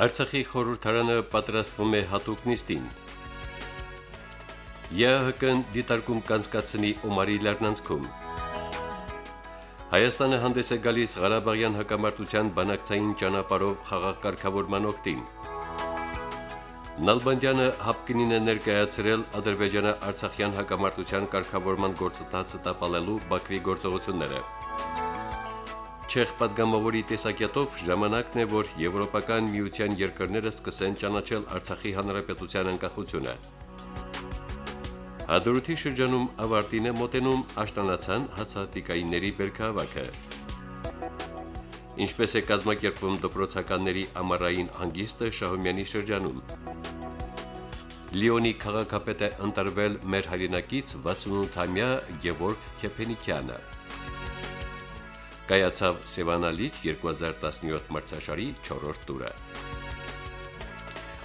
Արցախի խորհրդարանը պատրաստվում է հատուկ նիստին։ ԵՀԿ-ն դիտարկում կանցկացնի Օմարի լեռնանցքում։ Հայաստանը հանդես է գալիս Ղարաբաղյան հակամարտության բանակցային ճանապարհով խաղաղ կարգավորման օկտին։ Նալբանդյանը հապկինին է ներկայացրել Ադրբեջանը Արցախյան հակամարտության կարգավորման գործընթացը տապալելու Բաքվի գործողությունները։ Չեխ պատգամավորի տեսակետով ժամանակն է, որ Եվրոպական միության երկրները սկսեն ճանաչել Արցախի հանրապետության անկախությունը։ Հադրութի շրջանում ավարտին է մոտենում աշտանացան հացահատիկայինների բերքահավաքը։ Ինչպես է կազմակերպվում դպրոցականների ամառային հանգիստը Շահումյանի շրջանում։ Լիոնի քաղաքապետ է ընտրվել մեր հայրենակից 68-ամյա Գևորգ Քեփենիկյանը։ Կայացավ Սևանալիճ 2017 մրցաշարի 4-րդ տուրը։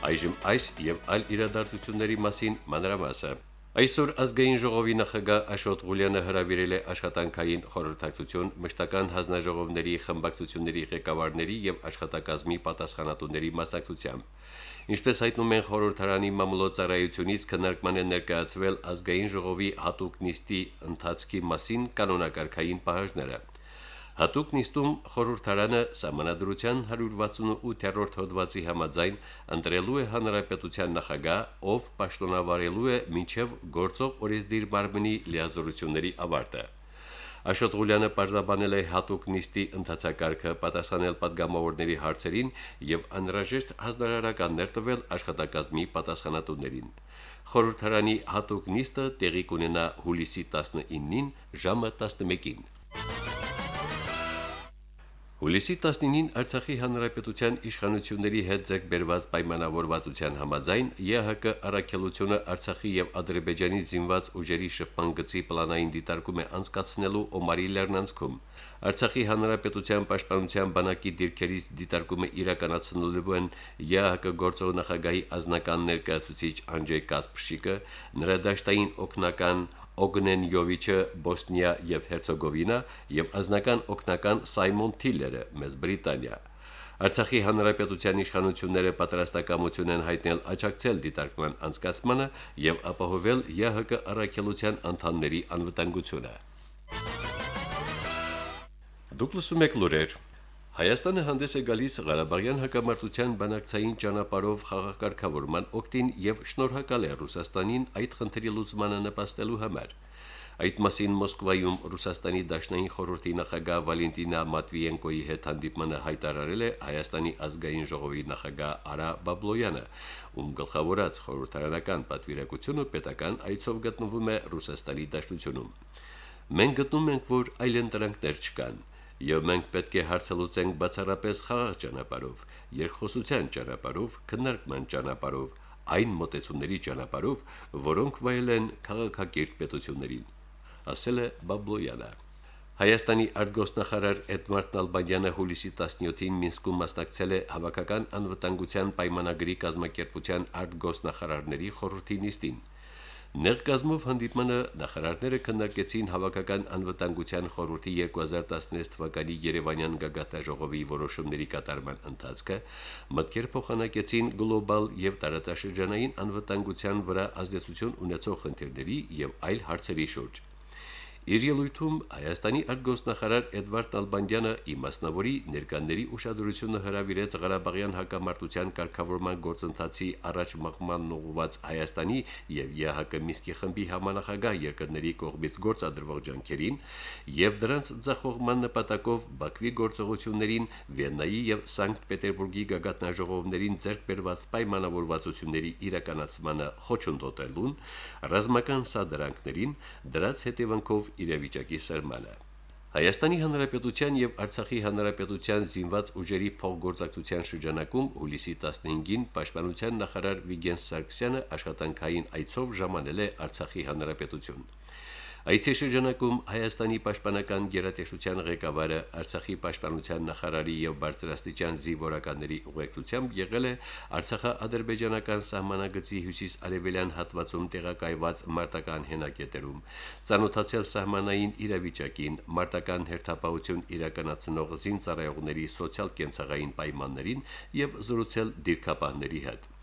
Այժմ այս եւ այլ իրադարձությունների մասին մանրամասը։ Այսօր ազգային ժողովի նախագահ Աշոտ Ղուլյանը հրավիրել է աշխատանքային խորհրդակցություն մշտական հանձնաժողովների խմբակցությունների ղեկավարների եւ աշխատակազմի պատասխանատուների մասնակցությամբ։ Ինչպես հայտնում են խորհրդարանի մամուլոցարայությունից քննարկման է ներկայացվել ազգային ժողովի հատուկ նիստի ընթացքի մասին կանոնակարգային պահանջները։ Հատուկ նիստում խորհրդարանը համանդրության 168-րդ հոդվածի համաձայն ընտրելու է հանրապետության նախագահ, ով պաշտոնավարելու է մինչև գործող օրենսդիր բարմնի լիազորությունների ավարտը։ Աշոտ Ղուլյանը պարզաբանել է հատուկ նիստի ընթացակարգը, պատասխանել падգամավորների հարցերին եւ անհրաժեշտ հանրարարականներ տվել աշխատակազմի պատասխանատուներին։ Խորհրդարանի հատուկ նիստը տեղի կունենա հուլիսի 19-ին ժամը 11-ին։ Հուլիսի 19-ին Արցախի հանրապետության իշխանությունների հետ ձեռքբերված պայմանավորվածության համաձայն ԵՀԿ առաքելությունը Արցախի եւ Ադրբեջանի զինված ուժերի շփման գծի պլանային դիտարկում է անցկացնելու Օմարի Լեռնանցքում։ Արցախի հանրապետության պաշտպանության բանակի դիրքերից դիտարկումը իրականացնելու են ԵՀԿ գործող նախագահի ազնական ներկայացուցիչ Անջեյ Կասպշիկը, նրա դաշտային օկնական Օգնեն Յովիչը Բոսնիա եւ Հերցեգովինա եւ ազնական օկնական Սայմոն Թիլերը մեծ Բրիտանիա։ Արցախի հանրապետության իշխանությունները պատրաստակամություն են հայտնել աջակցել դիտարկման անցկացմանը եւ ապահովել ԵՀԿ առաքելության անդամների անվտանգությունը։ Դուք լսում եք լուրեր Հայաստանը հանդես է գալիս Ղարաբաղյան հակամարտության բանակցային ճանապարհով խաղաղակարգավորման օկտին եւ շնորհակալ է Ռուսաստանին այդ խնդրի լուծմանը նպաստելու համար։ Այդ մասին Մոսկվայում Ռուսաստանի Դաշնային խորհրդի նախագահ Վալենտինա Մատվիենկոյի հետ հանդիպմանը հայտարարել է Հայաստանի ազգային ժողովի նախագահ Արա Բաբլոյանը, ում գլխավորած խորհրդարանական պատվիրակությունը պետական այցով գտնվում է Ռուսաստանի Դաշնությունում։ Մենք գտնում ենք, որ այլընտրանքներ չկան եւ մենք պետք է հարցալուծենք բացառապես խաղաղ ճանապարհով, երկխոսության ճանապարհով, քննարկման ճանապարհով, այն մոտեցումների ճանապարհով, որոնք վայելեն քաղաքակիրթ պետություններին, ասել է Բաբլոյանը։ Հայաստանի արտգոսնախարար Էդվարդ Նալբանդյանը հուլիսի 17-ին Մինսկում մասնակցել է հավաքական անվտանգության պայմանագրի կազմակերպության արտգոսնախարարների խորհրդի նիստին։ Ներկազմով հանդիպմանը նախարարները քննարկեցին հավաքական անվտանգության խորհրդի 2016 թվականի Երևանյան գագաթաժողովի որոշումների կատարման ընթացքը, մտքեր փոխանակեցին գլոբալ եւ տարածաշրջանային անվտանգության վրա ազդեցություն ունեցող խնդիրների եւ այլ հարցերի շուրջ։ Իր ելույթում Հայաստանի արտգոսնախարար Էդվարդ Ալբանդյանը իմասնավորի ներկաների ուշադրությունը հրավիրեց Ղարաբաղյան հակամարտության կարգավորման գործընթացի առաջ մղման ուղղված Հայաստանի եւ ԵՀԿ Միսկի խմբի համանախագահ երկրների կողմից գործադրվող ջանքերին եւ դրանց ձախողման նպատակով Բաքվի գործողություններին Վիեննայի եւ Սանկտ Պետերբուրգի գագաթնաժողովներին ձեռք բերված պայմանավորվածությունների իրականացմանը խոչընդոտելուն ռազմական սադրանքներին դրած հետևանքով իրավիճակի սերմանը։ Հայաստանի Հանրապետության եւ Արցախի Հանրապետության զինված ուժերի փոխգործակցության շրջանակում հուլիսի 15-ին Պաշտպանության նախարար Վիգեն Սարգսյանը աշխատանքային այցով ժամանել է Արցախի Հանրապետություն։ Այդ շրջանակում Հայաստանի պաշտպանական գերատեսչության ղեկավարը Արցախի պաշտպանության նախարարի եւ բարձրաստիճան զինվորականների ուղեկցությամբ եղել է Արցախա-ադրբեջանական սահմանագծի հյուսիս-արևելյան հատվածում տեղակայված մարտական հենակետերում, ցանոթացել սահմանային իրավիճակին, մարտական հերթապահություն իրականացնող զինծառայողների սոցիալ-կենցաղային պայմաններին եւ զրուցել դիրքապահների հետ։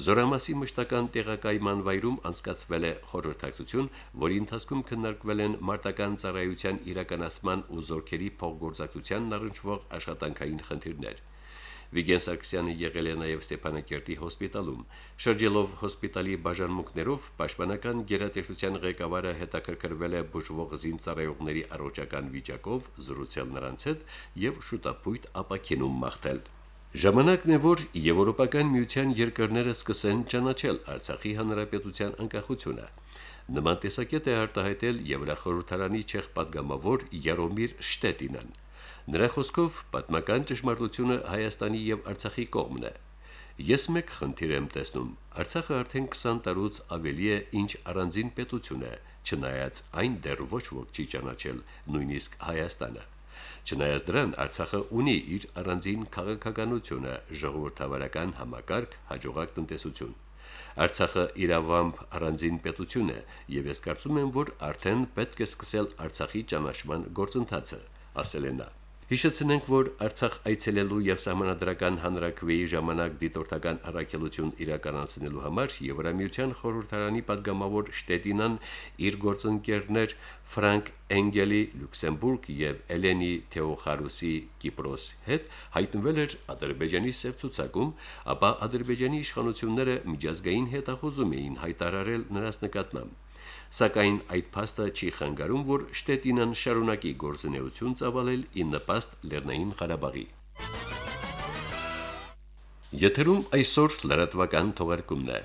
Զորամասի մշտական տեղակայման վայրում անցկացվել է խորհրդակցություն, որի ընթացքում քննարկվել են մարտական ծառայության իրականացման ու զորքերի փոխգործակցության առնչվող աշխատանքային խնդիրներ։ Վիգեն Սարգսյանը եղել է նաև Ստեփանակերտի հոսպիտալում։ Շրջելով հոսպիտալի բաժանմունքներով, պաշտպանական գերատեսչության ղեկավարը հետաքրքրվել է բուժվող զինծառայողների առողջական վիճակով, զրուցել նրանց հետ եւ շուտապույտ ապակինում մաղթել։ Ժամանակն է, որ Եվրոպական միության երկրները սկսեն ճանաչել Արցախի հանրապետության անկախությունը։ Նման տեսակետ է արտահայտել Եվրախորհրդարանի չեխ պատգամավոր Յարոմիր Շտետինան։ Նրա խոսքով պատմական ճշմարտությունը Հայաստանի եւ Արցախի կողմն է։ Ես մեկ խնդիր եմ տեսնում. Արցախը արդեն 20 տարուց ավելի է ինչ առանձին պետություն է, չնայած այն դեռ ոչ ոք չի ճանաչել, նույնիսկ Հայաստանը։ Չնայած դրան Արցախը ունի իր առանձին քաղաքականությունը, ժողովրդավարական համակարգ, հաջողակ տնտեսություն։ Արցախը իրավամբ առանձին պետություն է, եւ ես կարծում եմ, որ արդեն պետք է սկսել Արցախի ճանաչման գործընթացը, ասել է նա. Հիշեցնենք, որ Արցախ այցելելու եւ համանadrական հանրակրվեի ժամանակ դիտորդական առաքելություն իրականացնելու համար Եվրամիության խորհրդարանի падգամավոր Շտետինան իր գործընկերներ Ֆրանկ Էնգելի Լյուքսեմբուրգ եւ Էլենի Թեոխարուսի Կիպրոս հետ հայտնվել էր Ադրբեջանի ծեցուցակում, ապա Ադրբեջանի իշխանությունները միջազգային հետախուզում էին հայտարարել նրանց նկատմամբ սակայն այդ փաստը չի խանգարում, որ Շտետինան շարունակի գործունեություն ծավալել ի նպաստ Լեռնային Ղարաբաղի։ Եթերում այսօր լրատվական թողարկումն է։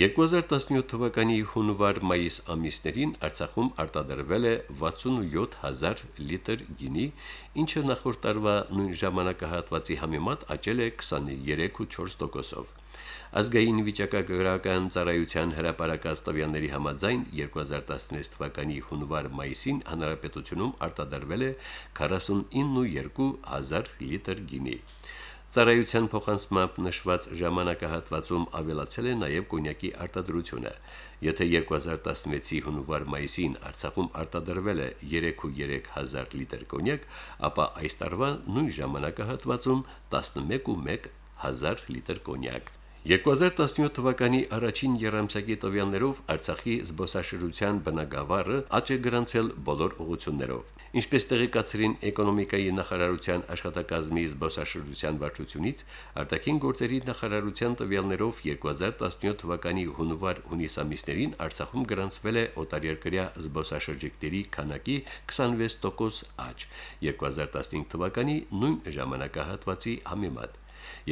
2017 թվականի հունվար-մայիս ամիսներին Արցախում արտադրվել է 67000 լիտր գինի, ինչը նախորդ տարվա նույն ժամանակահատվածի համեմատ աճել է 23.4%-ով։ Ազգային վիճակագրական ծառայության հրապարակած տվյալների համաձայն 2016 թվականի հունվար-մայիսին հանրապետությունում արտադրվել է 492 հազար լիտր գինի։ Ծառայության փոխանցմամբ նշված ժամանակահատվածում ավելացել է նաև կոնյակի արտադրությունը։ Եթե 2016-ի հունվար-մայիսին Արցախում արտադրվել է 3.3 հազար լիտր կոնյակ, ապա այս տարվա նույն ժամանակահատվածում 11.1 հազար լիտր կոնյակ։ 2017 թվականի առաջին երամսակի տվյալներով Արցախի զբոսաշրջության բնագավառը աճ է գրանցել բոլոր ուղություններով։ Ինչպես տեղեկացրին էկոնոմիկայի նախարարության աշխատակազմի զբոսաշրջության վարչությունից, արտաքին գործերի նախարարության տվյալներով 2017 թվականի հունվար-հունիս ամիսներին Արցախում գրանցվել է օտարերկրյա զբոսաշրջիկների քանակի 26% աճ 2015 թվականի նույն ժամանակահատվածի համեմատ։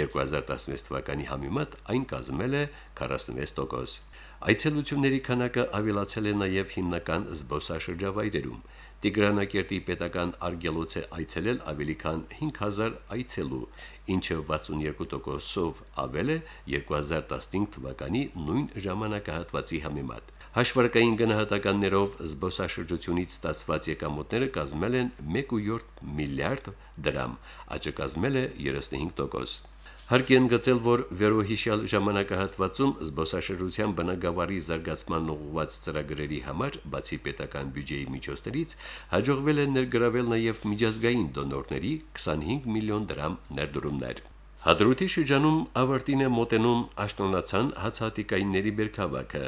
2016 թվականի համեմատ այն կազմել է 46%։ Այցելությունների քանակը ավելացել է նաև հիմնական զբոսաշրջավայրերում։ Տիգրանակերտի պետական արգելոց է այցելել ավելի քան 5000 այցելու, ինչը 62%-ով ավել է 2015 թվականի նույն ժամանակահատվածի համեմատ։ Հաշվարկային գնահատականներով զբոսաշրջությունից ստացված եկամուտները կազմել են 1.7 միլիարդ դրամ, աճը կազմել է 35%։ Հարկ է ընդգծել, որ վերոհիշյալ ժամանակահատվածում զբոսաշրջության բնագավառի զարգացման ուղղված ծրագրերի համար, բացի պետական բյուջեի միջոցներից, հաջողվել է ներգրավել նաև միջազգային դոնորների 25 միլիոն դրամ ներդրումներ։ Հադրութի շրջանում ավարտին է մոտենում աշտոնացան հացահատիկայինների բերքավակը։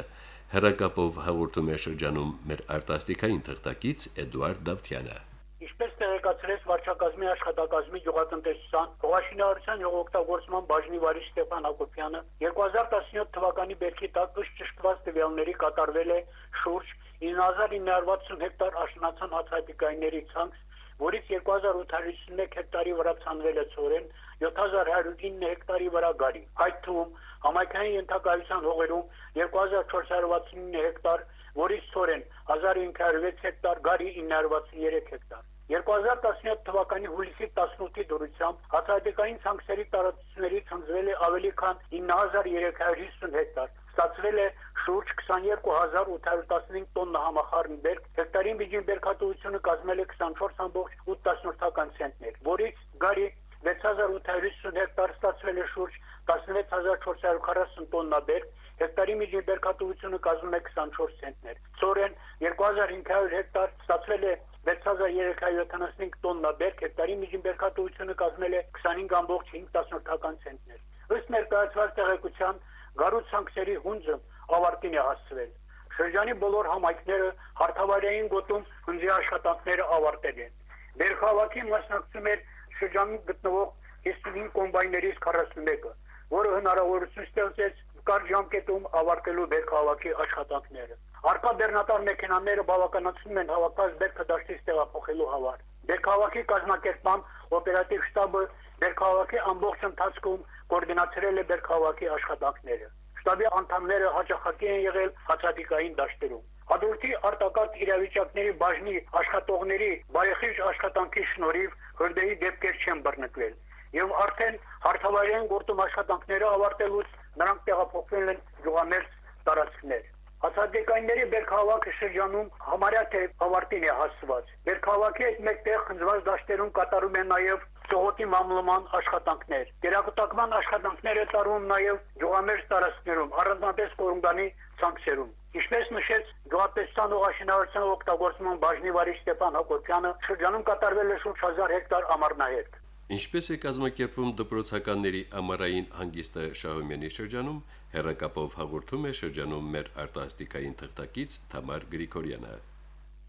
Հերակապով հաղորդում է շրջանում մեր արտասթիկային թղթակից Էդուարդ Դավթյանը ներկայացրեց վարչակազմի աշխատակազմի գյուղատնտեսության հողաշինարարության հողօգտագործման բաժնի վարիչ Ստեփան Հակոբյանը 2017 թվականի բերքի տակ ճշտված տվյալների կատարվել է շուրջ 9960 հեկտար աշնանացան հացահատիկայինների ցանց, որից 2851 հեկտարի վրա ցանվել է ծորեն, 7109 հեկտարի վրա գարի։ Այդ թվում համայնքային ենթակայության հողերում 2469 հեկտար, որից ծորեն 1506 հեկտար, գարի 963 հեկտար։ 2017 թվականի հուլիսի 18-ի դուրսությամբ հացադեկային ցանքերի տարածություններից հնձվել է ավելի քան 9350 հեկտար։ Ստացվել է շուրջ 22815 տոննա համախառն բերք, հեկտարի միջին բերքատվությունը կազմել է 24.8 ցենտներ, որից գարի 6850 հեկտար ստացվել է շուրջ 16440 տոննա բերք, հեկտարի միջին բերքատվությունը կազմում է 24 ցենտներ։ Ծորեն 2500 հեկտար ստացվել է 6375 տոննա բերք, հեկտարի միջին բերքատվությունը կազմել է 25.5 ցենտներ։ Ըստ ներկայացված տեղեկության գարուց սանկցիերի հունձը ավարտին է հասցվել։ Շրջանի բոլոր համայնքները հարթավայրային գոտում հունձի աշխատանքները ավարտել են։ Բերքահավաքի մասնակցում էր շրջանում գտնվող 55 կոմբայներից 41-ը, որը հնարավորություն ստեղծեց կարճ ժամկետում ավարտելու բերքահավաքի աշխատանքները։ Արկա բեռնատար մեքենաները բավականացնում են հավաքված բերքը դաշտից տեղափոխելու համար։ Բերքահավաքի կազմակերպման օպերատիվ շտաբը բերքահավաքի ամբողջ ընթացքում կոորդինացրել է բերքահավաքի աշխատանքները։ Շտաբի անդամները հաջողակի են եղել հացադիկային դաշտերում։ Հադրութի արտակարգ իրավիճակների բաժնի աշխատողների բարեխիղճ աշխատանքի շնորհիվ հրդեհի դեպքեր չեն բռնկվել եւ արդեն հարթավայրային գործում աշխատանքները ավարտելուց նրանք տեղափոխվել են գյուղամերձ տարածքներ։ Հացադեկայինների բերքահավաքը շրջանում համարյա թե ավարտին է հասցված։ Բերքահավաքի հետ մեկտեղ խնձված դաշտերում կատարում են նաև ծողոտի մամլման աշխատանքներ։ Գերակտակման աշխատանքները տարվում նաև գյուղամերձ տարածքներում, առանձնապես Կորունգանի ցանքերում։ Ինչպես նշեց գյուղատնտեսության ու աշինարարության օգտագործման բաժնի վարիչ Ստեփան Հակոբյանը, շրջանում կատարվել է շուրջ 1000 հեկտար ամառնահերք։ Ինչպես է կազմակերպվում դպրոցականների ամառային հանգիստը Շահումյանի շրջանում, հերակապով հաղորդում է շրջանում մեր արտասթիկային թղթակից Թամար Գրիգորյանը։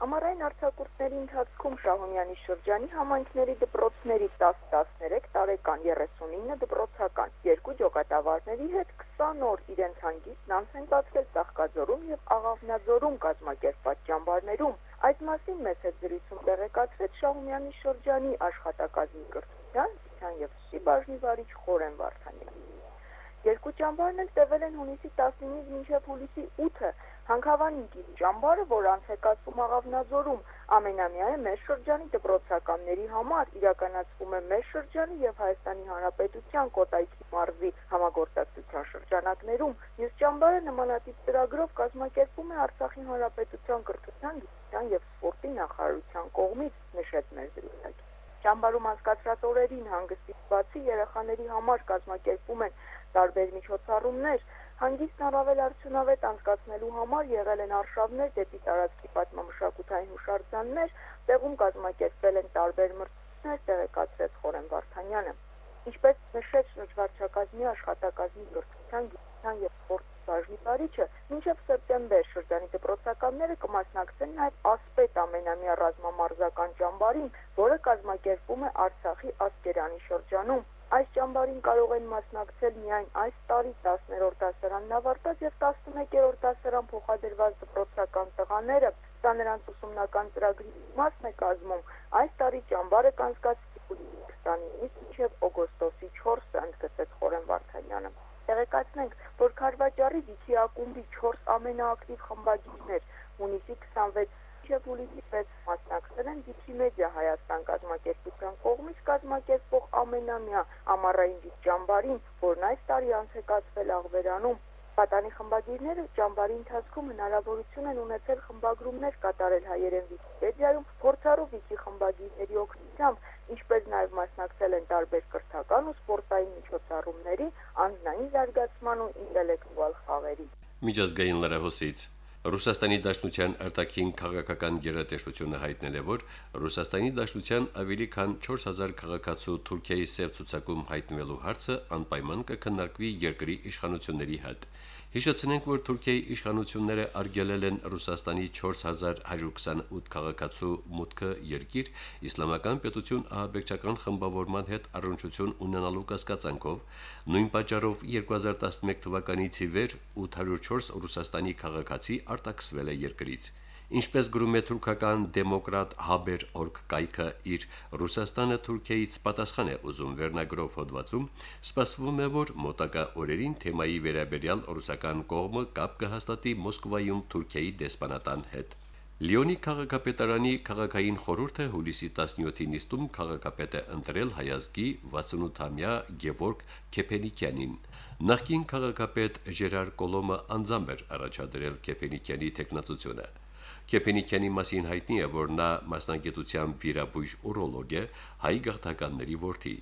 Ամառային արձակուրդների ընթացքում Շահումյանի շրջանի համայնքների դպրոցների 10-13 տարեկան 39 դպրոցական երկու ջոկատավարների հետ 20 օր իրենց հանգիստն անց են կացրել Սախկաձորում եւ Աղավնաձորում կազմակերպված ճամբարներում։ Այդ մասին մեծ հետ զրույցում տեղեկացրեց Շահումյանի շրջանի աշխատակազմի կրթության, ցան եւ սի բաժնի վարիչ Խորեն Վարդանյանը։ Երկու ճամբարն էլ տևել են հունիսի 19-ից մինչև հուլիսի 8-ը։ Հանքավանիկի ճամբարը, որ անցեկացվում Աղավնաձորում, ամենամյա է մեր շրջանի դպրոցականների համար, իրականացվում է մեր շրջանի եւ Հայաստանի Հանրապետության Կոտայքի մարզի համագործակցության շրջանակներում։ Մյուս ճամբարը նմանատիպ ծրագրով կազմակերպվում է Արցախի Հանրապետության կրթության, գիտության եւ սպորտի նախարարության կողմից, նշեց մեր զրուցակիցը։ Ճամբարում անցկացրած օրերին հանգստից բացի երեխաների համար կազմակերպում են տարբեր միջոցառումներ, հանգիստն առավել արդյունավետ անցկացնելու համար եղել են արշավներ դեպի տարածքի պատմամշակութային հուշարձաններ, տեղում կազմակերպվել են տարբեր մրցույթներ, տեղեկացրեց Խորեն Վարդանյանը։ Ինչպես նշեց շրջվարչակազմի աշխատակազմի կրթության, գիտության եւ սպորտի բաժնի տարիչը, մինչև սեպտեմբեր շրջանի դպրոցականները կմասնակցեն նաև ասպետ ամենամյա ռազմամարզական ճամբարին, որը կազմակերպում է Արցախի Ասկերանի շրջանում։ Այս ճամբարին կարող են մասնակցել միայն այս տարի 10-րդ դասարանն ավարտած եւ 11-րդ դասարան փոխադրված դպրոցական տղաները։ Սա նրանց ուսումնական ծրագրի մասն է կազմում։ Այս տարի ճամբարը կանցկացվի հուլիսի մինչև օգոստոսի 4-ը, ընդգծեց Խորեն Վարդանյանը։ Տեղեկացնենք, որ Խարվաճարի Վիքի ակումբի 4 ամենաակտիվ խմբագիրներ հունիսի 26 մինչև հուլիսի 6 մասնակցել են Wikimedia Հայաստան կազմակերպության կողմից կազմակերպվող ամենամյա ամառային ճամբարին, որն այս տարի անցեկացվել Աղվերանում։ Պատանի խմբագիրները ճամբարի ընթացքում հնարավորություն են ունեցել խմբագրումներ կատարել հայերեն Wikipedia-ում, փորձառու վիճի խմբագիրների օգնությամբ, ինչպես նաև մասնակցել են տարբեր կրթական ու սպորտային միջոցառումների, անձնային զարգացման ու ինտելեկտուալ խաղերի։ Միջազգային լրահոսից Ռուսաստանի Դաշնության արտաքին քաղաքական գերատեսչությունը հայտնել է, որ Ռուսաստանի Դաշնության ավելի քան 4000 քաղաքացու Թուրքիայի սև ցուցակում հայտնվելու հարցը անպայման կքննարկվի երկրի իշխանությունների հետ։ Հիշեցնենք, որ Թուրքիայի իշխանությունները արգելել են Ռուսաստանի 4128 քաղաքացու մուտքը երկիր իսլամական պետություն ահաբեկչական խմբավորման հետ առնչություն ունենալու կասկածանքով, նույն պատճառով 2011 թվականից ի վեր 804 Ռուսաստանի քաղաքացի արտաքսվել է երկրից։ Ինչպես գրում է թուրքական դեմոկրատ Հաբեր օրգ կայքը իր Ռուսաստանը Թուրքիայից պատասխան է ուզում վերնագրով հոդվածում, սպասվում է, որ մոտակա օրերին թեմայի վերաբերյալ ռուսական կողմը կապ կհաստատի Մոսկվայում Թուրքիայի դեսպանատան հետ։ Լիոնի քաղաքապետարանի քաղաքային խորհուրդը հուլիսի 17-ին նիստում քաղաքապետը ընտրել հայազգի 68-ամյա Գևորգ Քեփենիկյանին։ Նախկին քաղաքապետ Ժերար Կոլոմը անձամբ էր առաջադրել Քեփենիկյանի տեխնացությունը։ Քեփենիկյանի մասին հայտնի է, որ նա մասնագիտությամբ վիրաբույժ ուրոլոգ է, հայ գաղթականների որդի։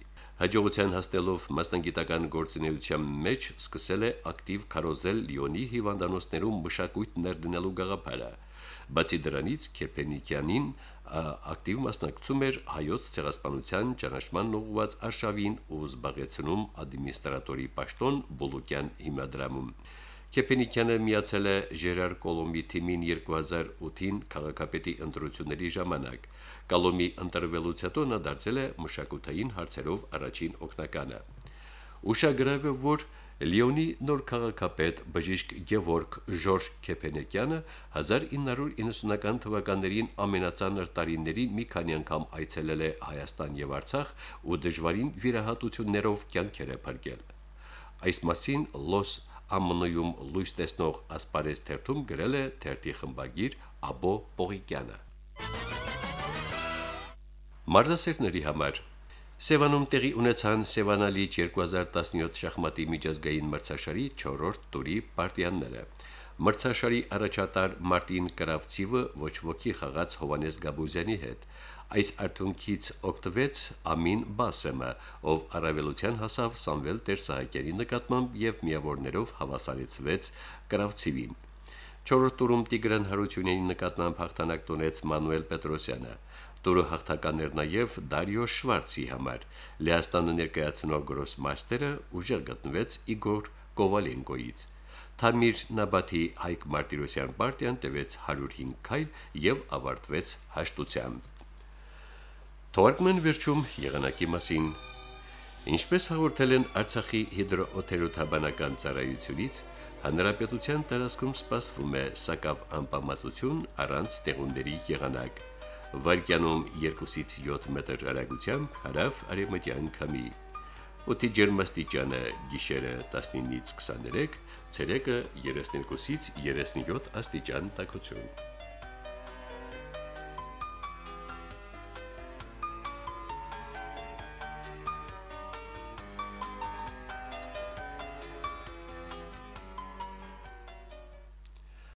Հաջողության հասնելով մասնագիտական գործունեության մեջ սկսել է ակտիվ քարոզել Լիոնի հիվանդանոցներում մշակույթ ներդնելու գաղափարը։ Բացի դրանից Քեփենիկյանին ակտիվ մասնակցում էր հայոց ցեղասպանության ճանաչման ուղղված արշավին ու զբաղեցնում ադմինիստրատորի պաշտոն Բոլոկյան հիմնադրամում։ Քեփենիկյանը միացել է Ժերար Կոլոմի թիմին 2008-ին քաղաքապետի ընտրությունների ժամանակ։ Կալոմի ընտրվելուց հետո նա դարձել է մշակութային հարցերով առաջին օգնականը։ Ուշագրավ է, որ Լիոնի նոր քաղաքապետ բժիշկ Գևորգ Ժորժ Քեփենեկյանը 1990-ական թվականներին ամենածանր տարիների մի քանի անգամ այցելել է Հայաստան եւ Արցախ ու դժվարին վիրահատություններով կյանքեր է փրկել։ Այս մասին Լոս ԱՄՆ-ում լույս տեսնող ասպարեզ թերթում գրել է թերթի խմբագիր Աբո Պողիկյանը։ Մարզասերների համար. Սևանում տեղի ունեցան Սևանալի 2017 շախմատի միջազգային մրցաշարի 4-րդ տուրի պարտիաները։ Մրցաշարի առաջատար Մարտին Կրավցիվը ոչ ոքի խաղաց Հովանես Գաբուզյանի հետ։ Այս արդյունքից օգտվեց Ամին Բասեմը, ով առավելության հասավ Սամվել Տերսահակյանի նկատմամբ եւ միավորներով հավասարեցվեց Կրավցիվին։ Չորրորդ տուրում Տիգրան Հարությունյանի նկատմամբ հաղթանակ տոնեց Մանուել Պետրոսյանը։ Տուրը հաղթական էր նաև Դարիո Շվարցի համար։ Լեհաստանը ներկայացնող գրոսմաստերը ուժեղ գտնվեց Իգոր Կովալենկոից։ Թամիր Նաբաթի Հայկ Մարտիրոսյան պարտիան տևեց 105 քայլ եւ ավարտվեց հաշտությամբ։ Թորկմեն վերջում եղանակի մասին Ինչպես հաղորդել են Արցախի հիդրոօթերոթաբանական ծառայությունից, հանրապետության տարածքում սպասվում է սակավ անպամացություն առանց տեղումների եղանակ վարկյանում 2-ից 7 մետր հեռագությամբ հարավ արևմտյան քամի։ Օդի ջերմաստիճանը գիշերը 19-ից 23, ցերեկը 32-ից 37 աստիճան տաքություն։